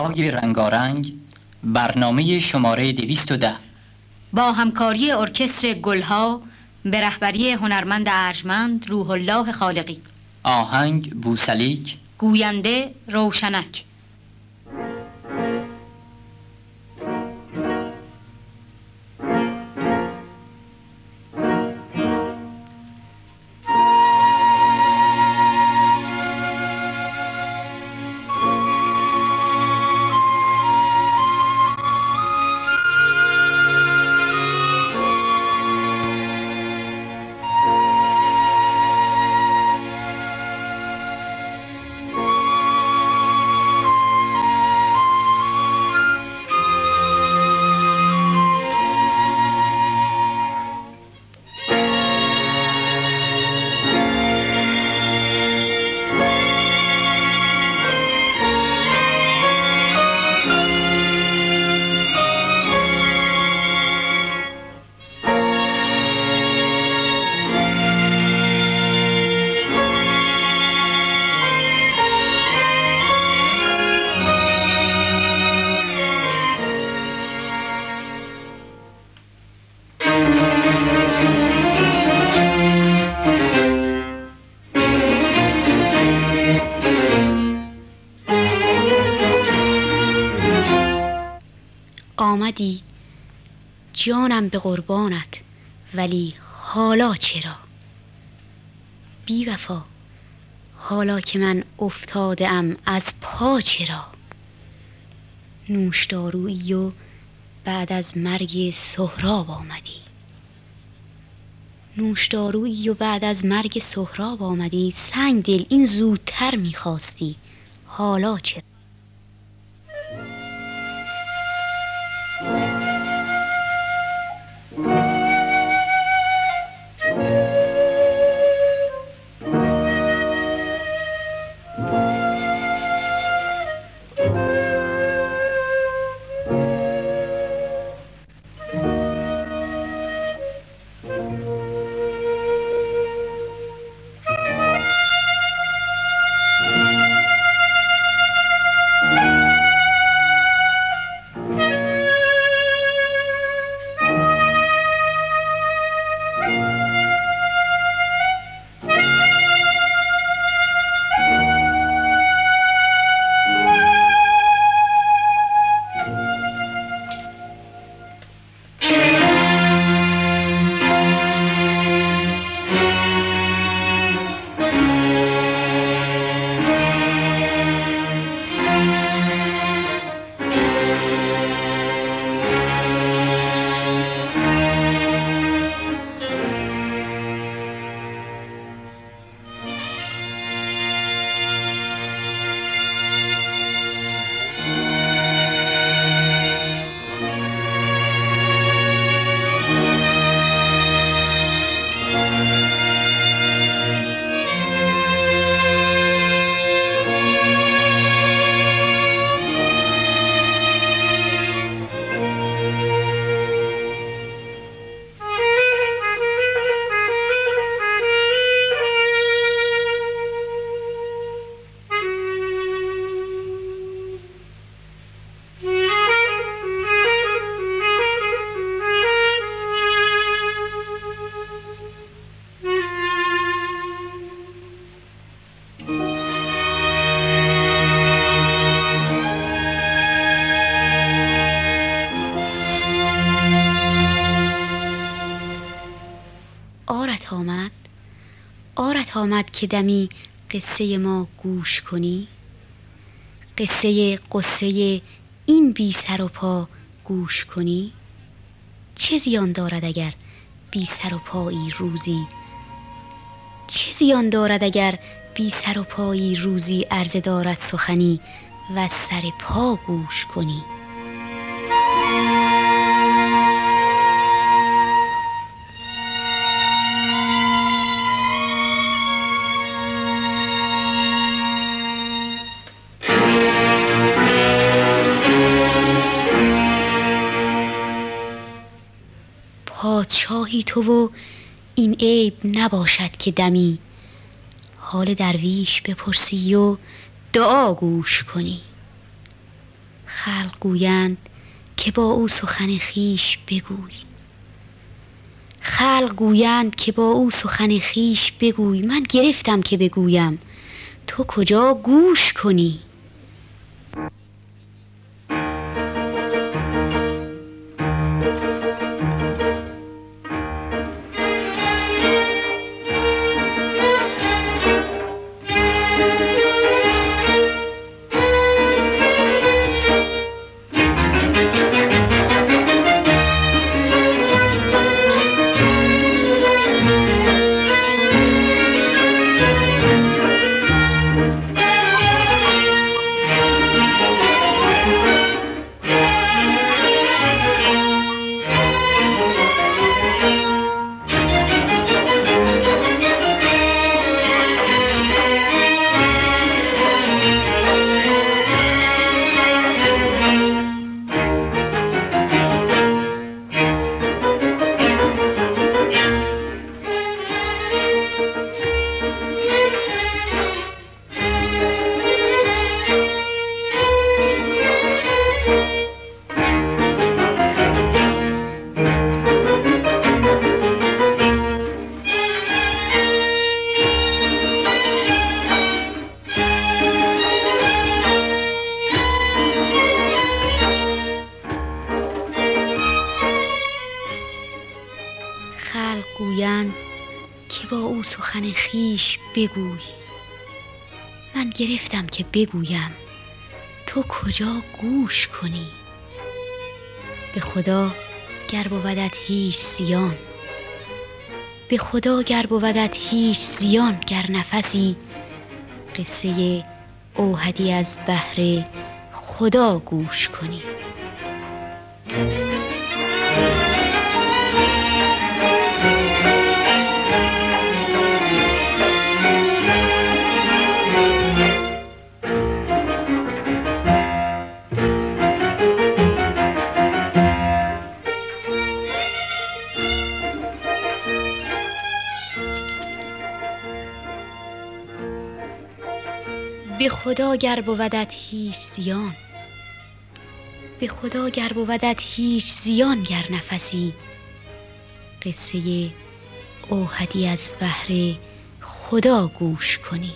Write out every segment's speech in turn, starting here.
های رنگارنگ برنامه شماره ده. با همکاری ارکستر گلها به رهبری هنرمند ارجمند روح الله خالقی. آهنگ بوسلیک. گوینده روشنک. آمدی جانم به قربانت ولی حالا چرا؟ بی وفا حالا که من افتاده ام از پا چرا؟ نوشدارویی و بعد از مرگ سهراب آمدی. نوشدارویی و بعد از مرگ سهراب آمدی. سنگ دل این زودتر می‌خواستی. حالا چرا؟ آمد که دمی قصه ما گوش کنی؟ قصه قصه این بی سر و پا گوش کنی؟ چه زیان دارد اگر بی سر و پایی روزی؟ چه زیان دارد اگر بی سر و پایی روزی عرضه دارد سخنی و سر پا گوش کنی؟ پادشاهی تو و این عیب نباشد که دمی. حال درویش بپرسی و دعا گوش کنی. خلق گویند که با او سخن خیش بگوی. خلق گویند که با او سخن خیش بگوی. من گرفتم که بگویم. تو کجا گوش کنی؟ بگوی. من گرفتم که بگویم تو کجا گوش کنی؟ به خدا گر بودت هیچ زیان به خدا گر بودت هیچ زیان گر نفسی قصه اوهدی از بهر خدا گوش کنی. خدا گر بودت هیچ زیان. به خدا گر بودت هیچ زیان گر نفسی. قصه اوهدی از بهر خدا گوش کنی.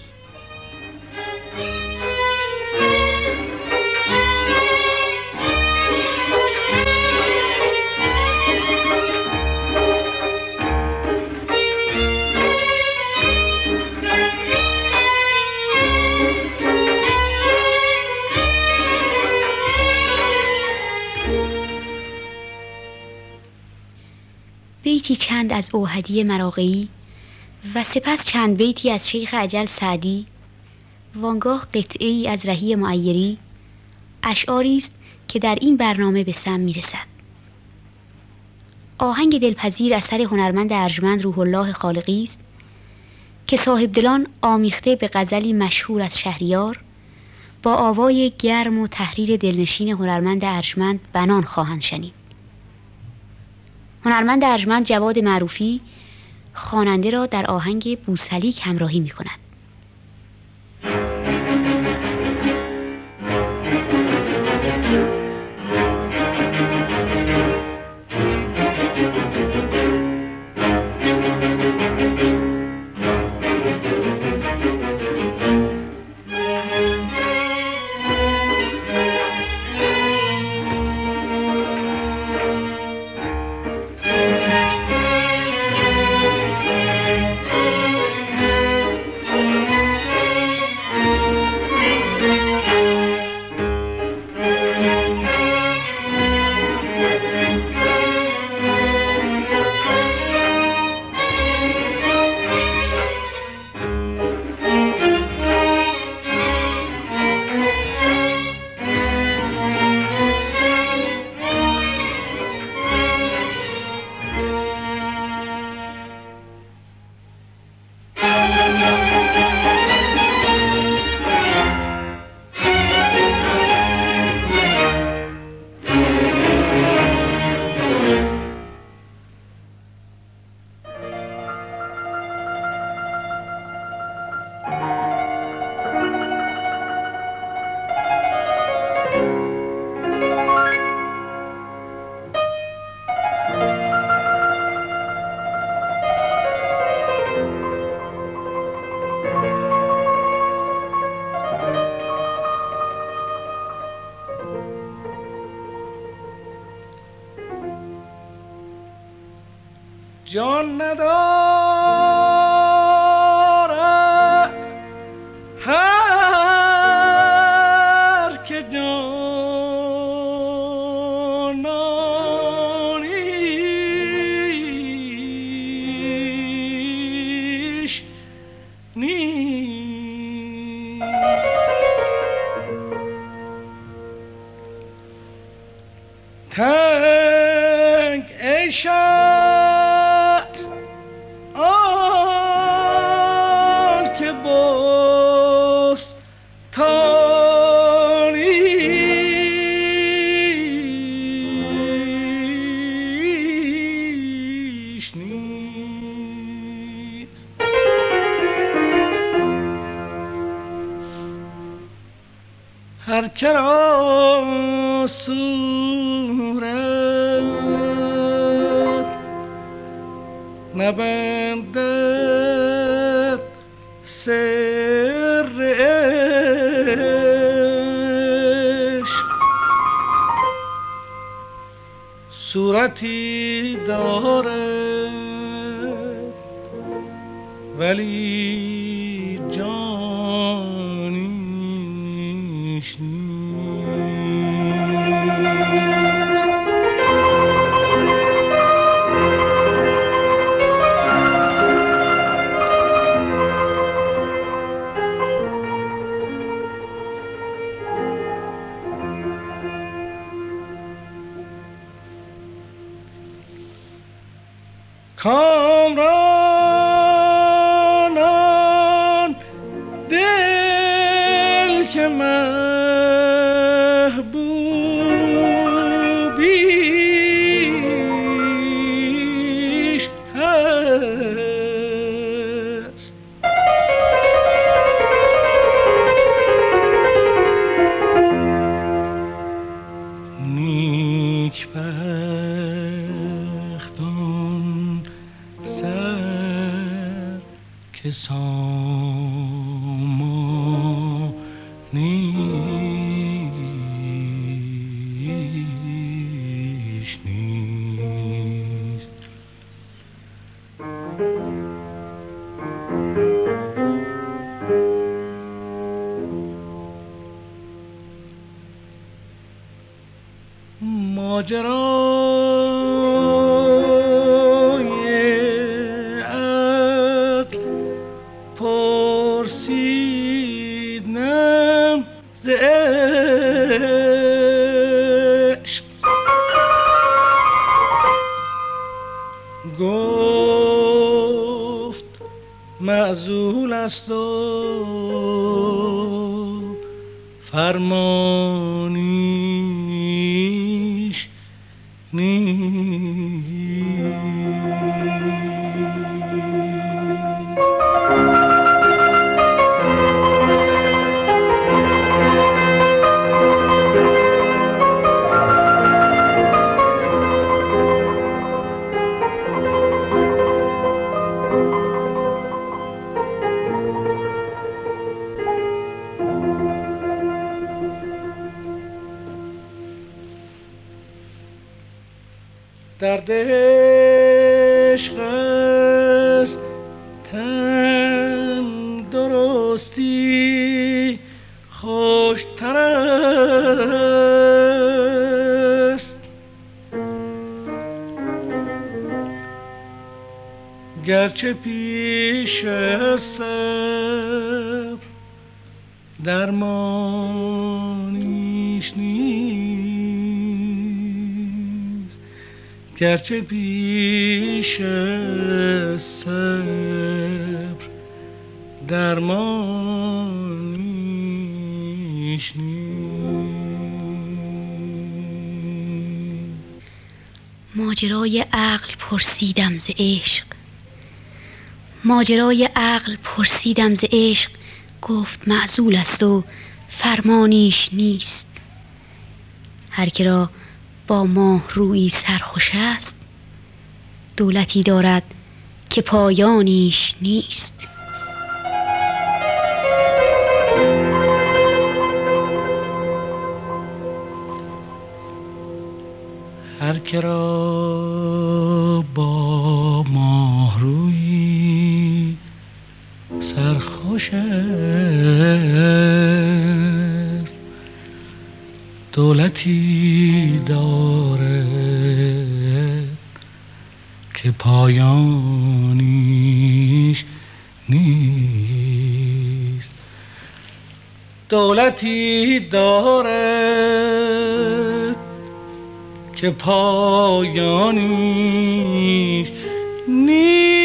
بیتی چند از اوهدی مراقعی و سپس چند بیتی از شیخ عجل سعدی وانگاه قطعه ای از رهی معیری اشعاری است که در این برنامه به سم می‌رسد. آهنگ دلپذیر اثر هنرمند ارجمند روح الله خالقی است که صاحب دلان آمیخته به غزلی مشهور از شهریار با آوای گرم و تحریر دلنشین هنرمند ارجمند بنان خواهند شنید. هنرمند ارجمند جواد معروفی خواننده را در آهنگ بوسلیک همراهی می کند. come. خوشتر است گرچه پیش صبر درمانیش نیست. گرچه پیش صبر درمانیش نیست. ماجرای عقل پرسیدم ز عشق. ماجرای عقل پرسیدم ز عشق. گفت معزول است و فرمانیش نیست. هر که را با ماه روی سرخوش است دولتی دارد که پایانیش نیست. هر که را با ماهروی سرخوش است. دولتی داره که پایانیش نیست. دولتی داره که پایانیش نیست.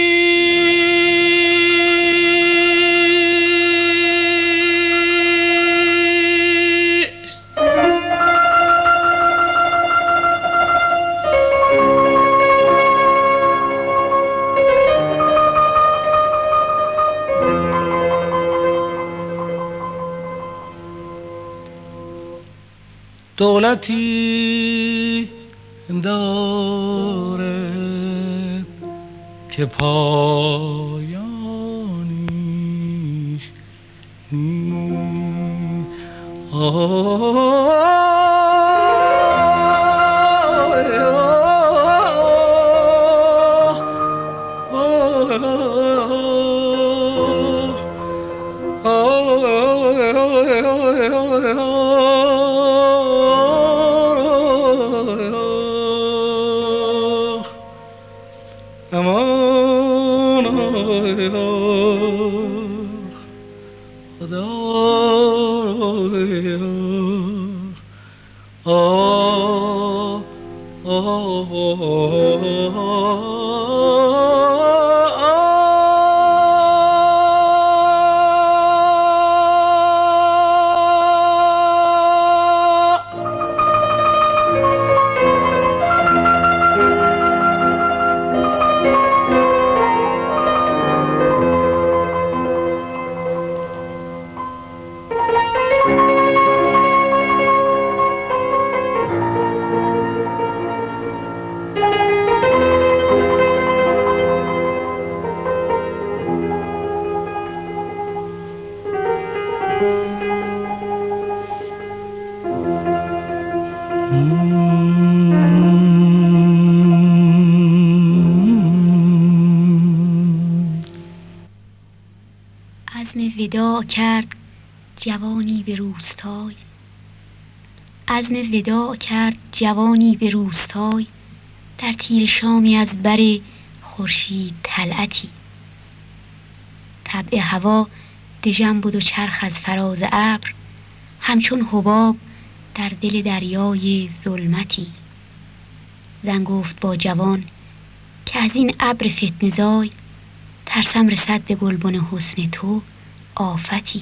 دولتی داره که پایانیش نیست. کرد جوانی به روستای. عزم وداع کرد جوانی به روستای. در تیر شامی از بر خورشید طلعتی. طبع هوا دژم بود و چرخ از فراز ابر. همچون حباب در دل دریای ظلمتی. زن گفت با جوان که از این ابر فتنزای ترسم رسد به گلبن حسن تو. آفتی.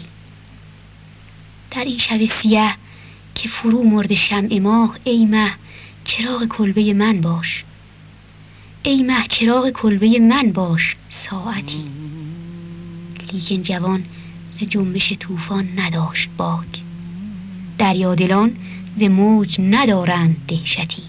در این شب سیه که فرو مرد شمع ماه ای مه چراغ کلبه من باش. ای مه چراغ کلبه من باش ساعتی. لیکن جوان ز جنبش طوفان نداشت باک. دریادلان ز موج ندارند دهشتی.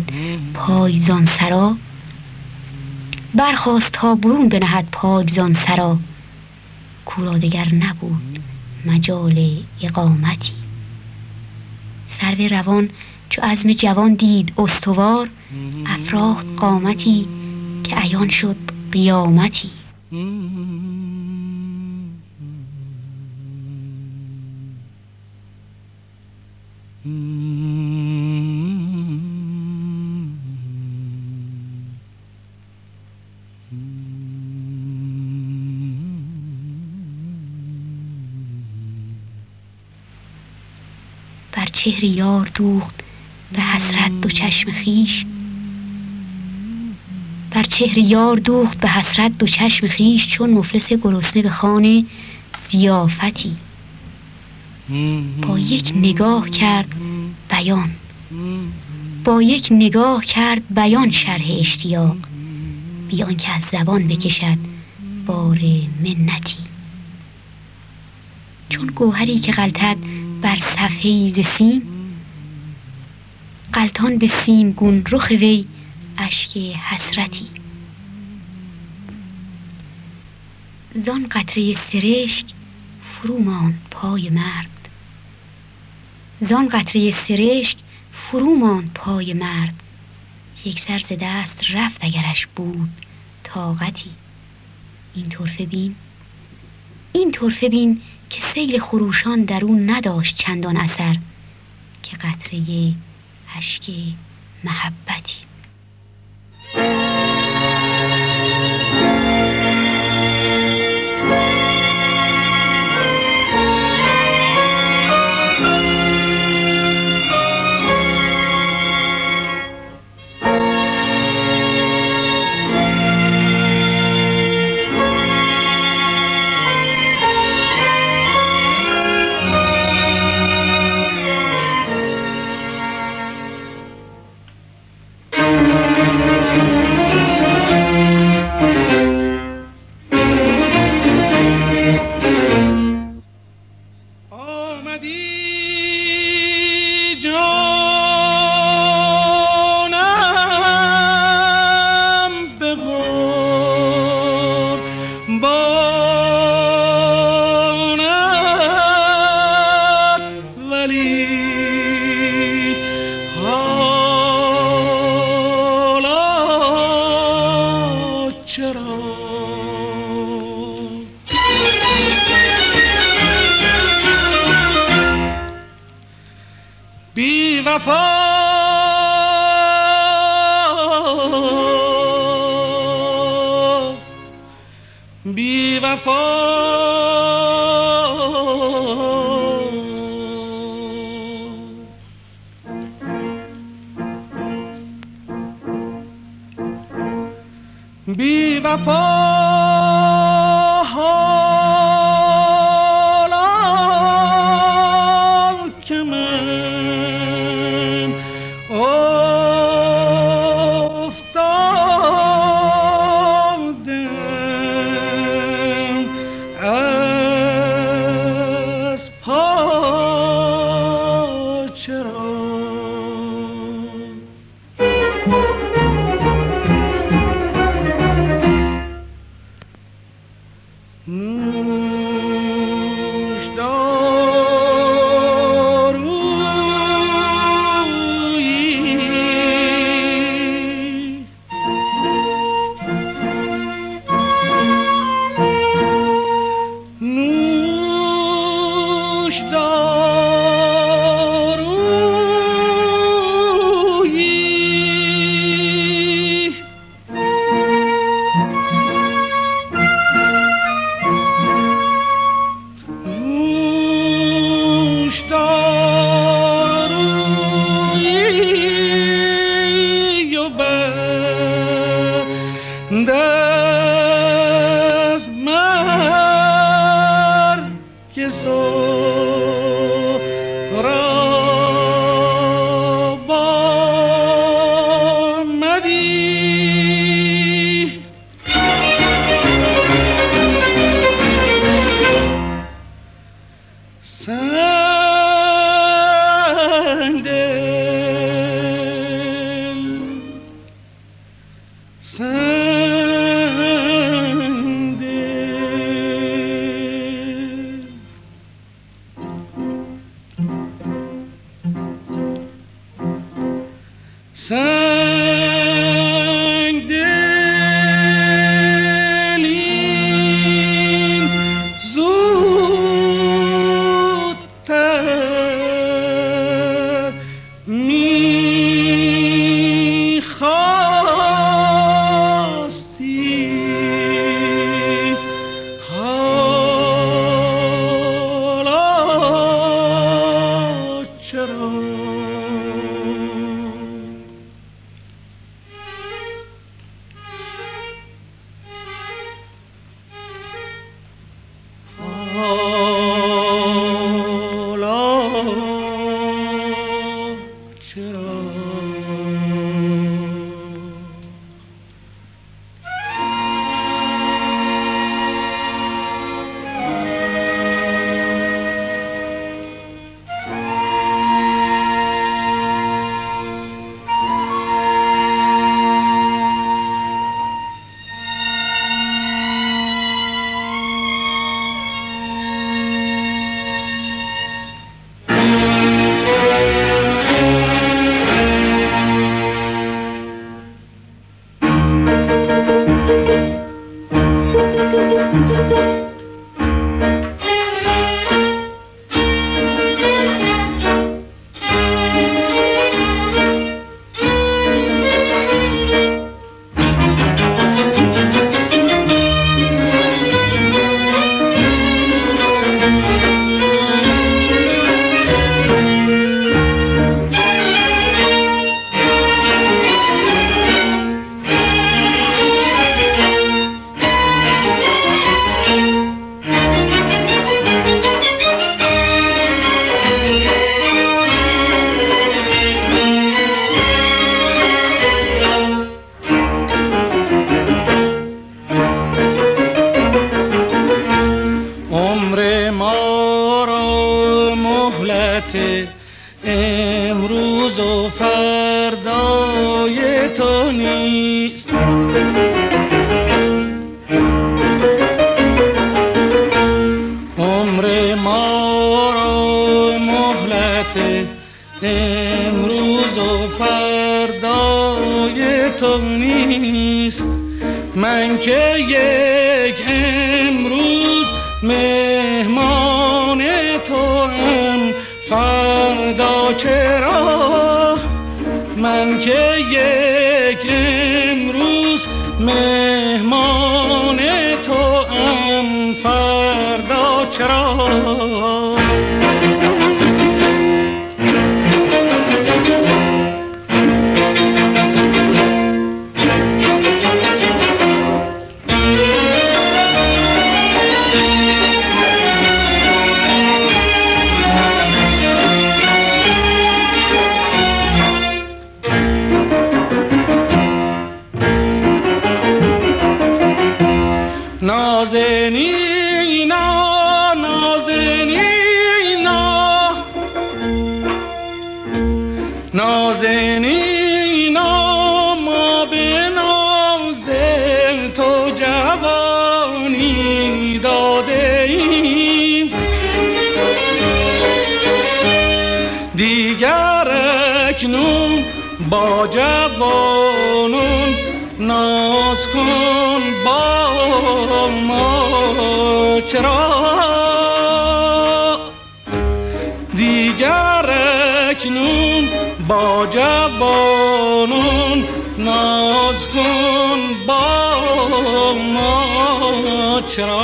بنهد پای زان سرا. برخواست تا برون بنهد پای زان سرا کورا دگر نبود مجال اقامتی. سرو روان چو عزم جوان دید استوار افراخت قامتی که عیان شد قیامتی. چهر یار دوخت به حسرت دو چشم خیش. بر چهر یار دوخت به حسرت دو چشم خیش چون مفلس گرسنه به خانه زیافتی با یک نگاه کرد بیان. با یک نگاه کرد بیان شرح اشتیاق. بیان که از زبان بکشد بار منتی. چون گوهری که غلطد بر صفحه ز سیم. غلطان به سیم گون رخ وی اشک حسرتی. زان قطره سرشک فرو ماند پای مرد. زان قطره سرشک فرو ماند پای مرد. یک سر ز دست رفت اگرش بود طاقتی. این طرفه بین این طرفه بین که سیل خروشان در اون نداشت چندان اثر که قطره اشک محبتی چرا؟ بی وفا. بی وفا. بی وفا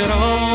should all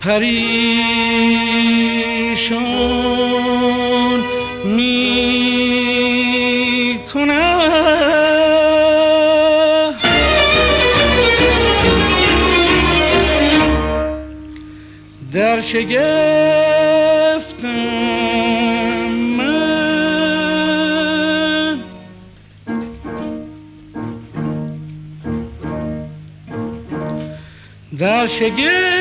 پریشان می کند در شگفتم من در شگفت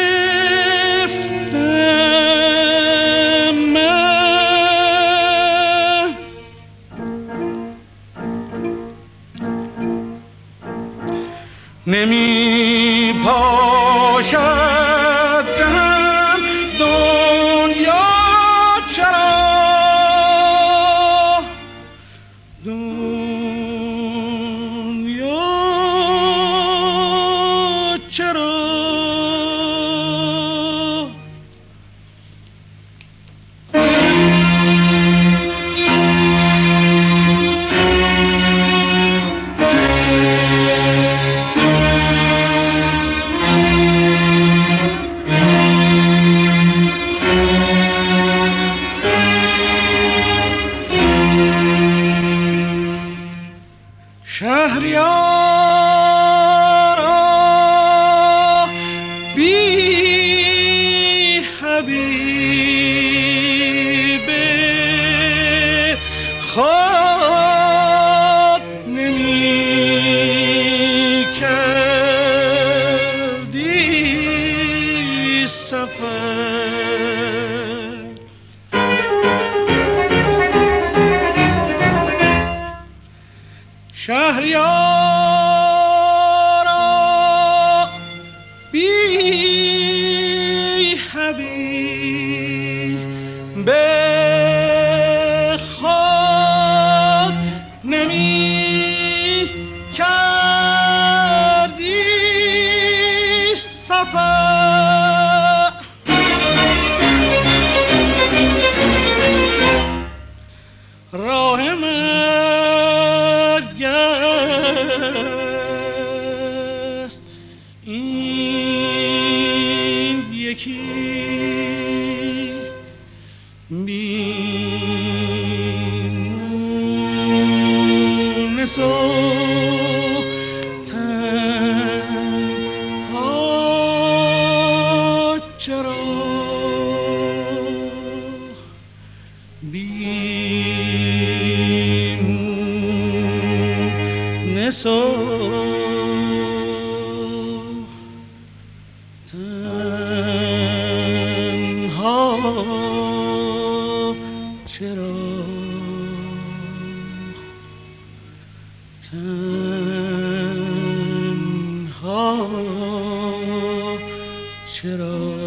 Nami. چرا